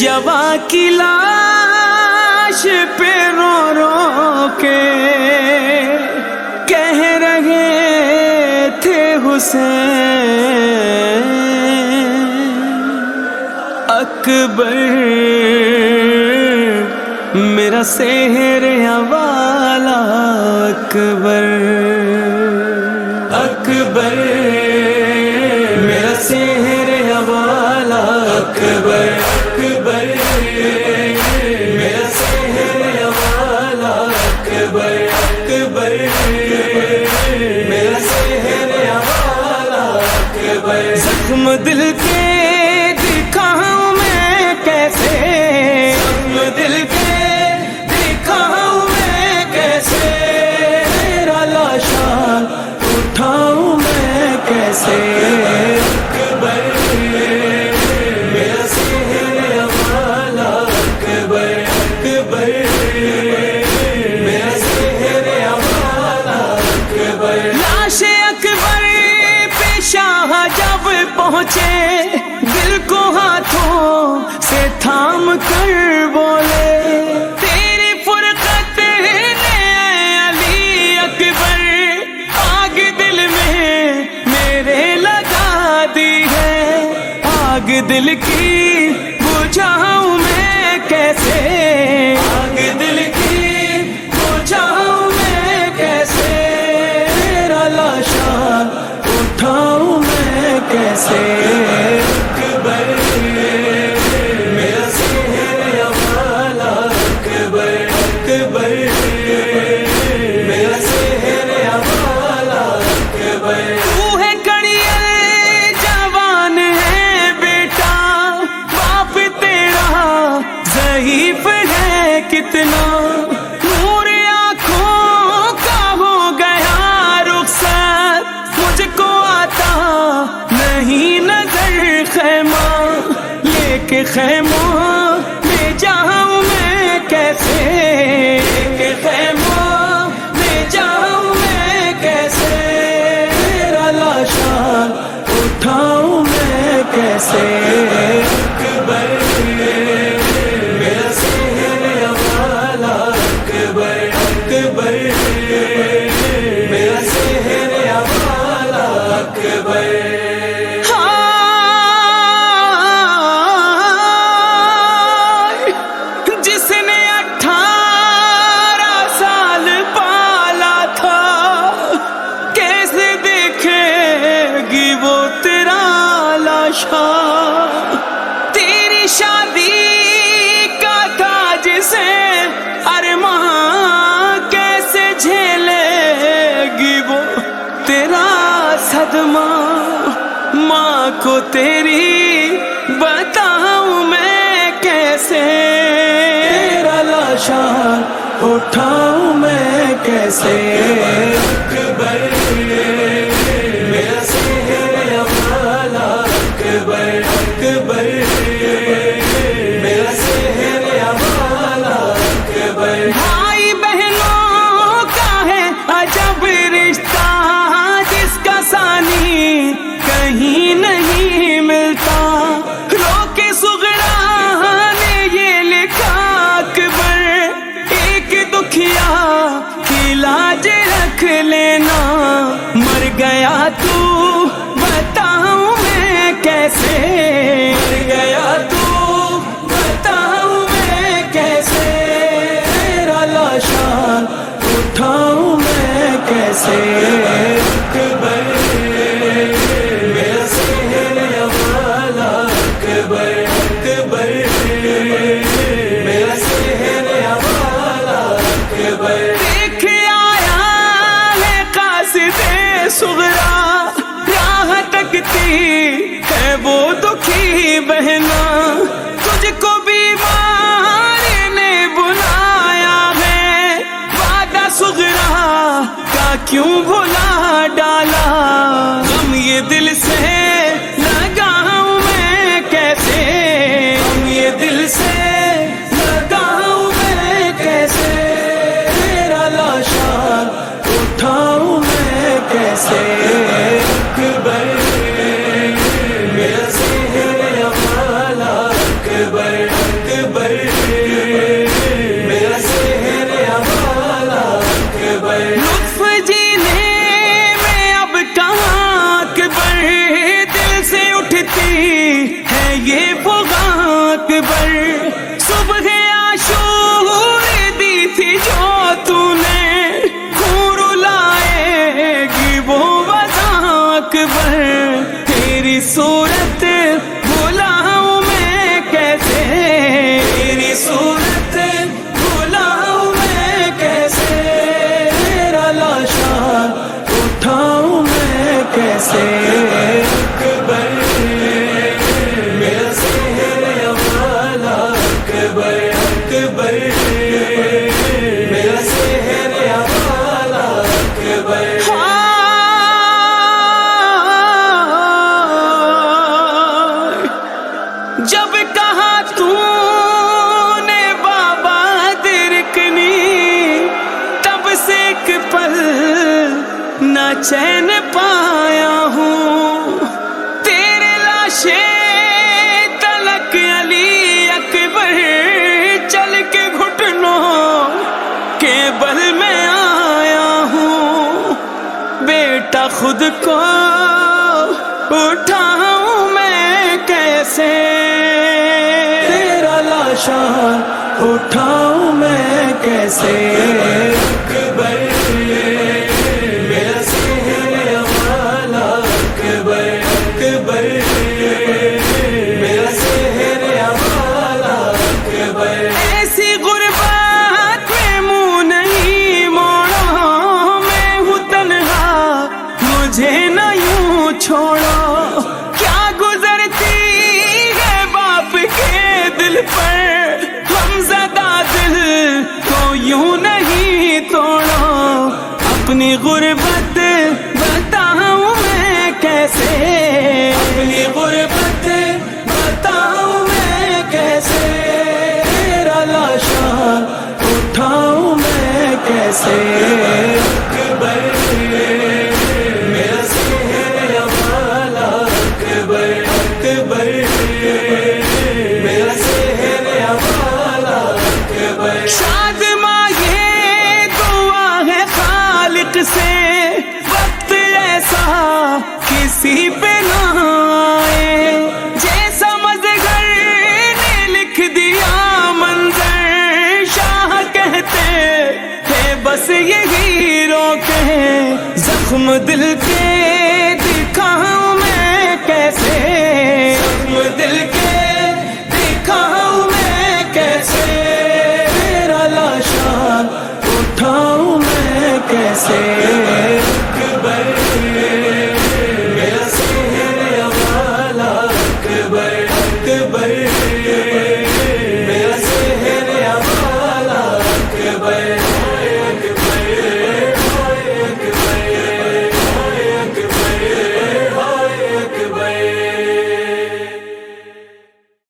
جوا کی لاش پہ رو رو کے کہہ رہے تھے حسین۔ اکبر میرا سہر والا اکبر اکبر۔ میرا سہر والا اکبر اکبر۔ میرا سہر والا اکبر اکبر۔ میرا سہر والا اکبر۔ زخم دل کے دکھاؤں میں کیسے؟ زخم دل کے پہنچے دل کو ہاتھوں سے تھام کر بولے، تیری فرقت نے علی اکبر، آگ دل میں میرے لگا دی ہے۔ آگ دل کی بجھاؤں میں کیسے خیمہ لے کے خیمہ۔ تیری بتاؤں میں کیسے؟ تیرا لاشان اٹھاؤں میں کیسے؟ اکبر رکھ لینا۔ مر گیا تو بتاؤں میں کیسے؟ مر گیا تو سغرا راہ تکتی ہے وہ دکھی بہنا، تجھ کو بیمار نے بلایا ہے۔ وعدہ سغرا کا کیوں بھلا ڈالا؟ ہم یہ دل سے یہ چین پایا ہوں۔ تیرے لاشے تلک علی اکبر چل کے گھٹنوں کے بل میں آیا ہوں۔ بیٹا خود کو اٹھاؤں میں کیسے؟ تیرا لاشا اٹھاؤں میں کیسے؟ بتاؤں میں کیسے؟ اپنی غربت بتاؤں میں کیسے؟ تیرا لاشا اٹھاؤں میں کیسے؟ پہ نہ آئے جیسا مزگر نے لکھ دیا منظر، شاہ کہتے تھے بس یہی روکے زخم دل کے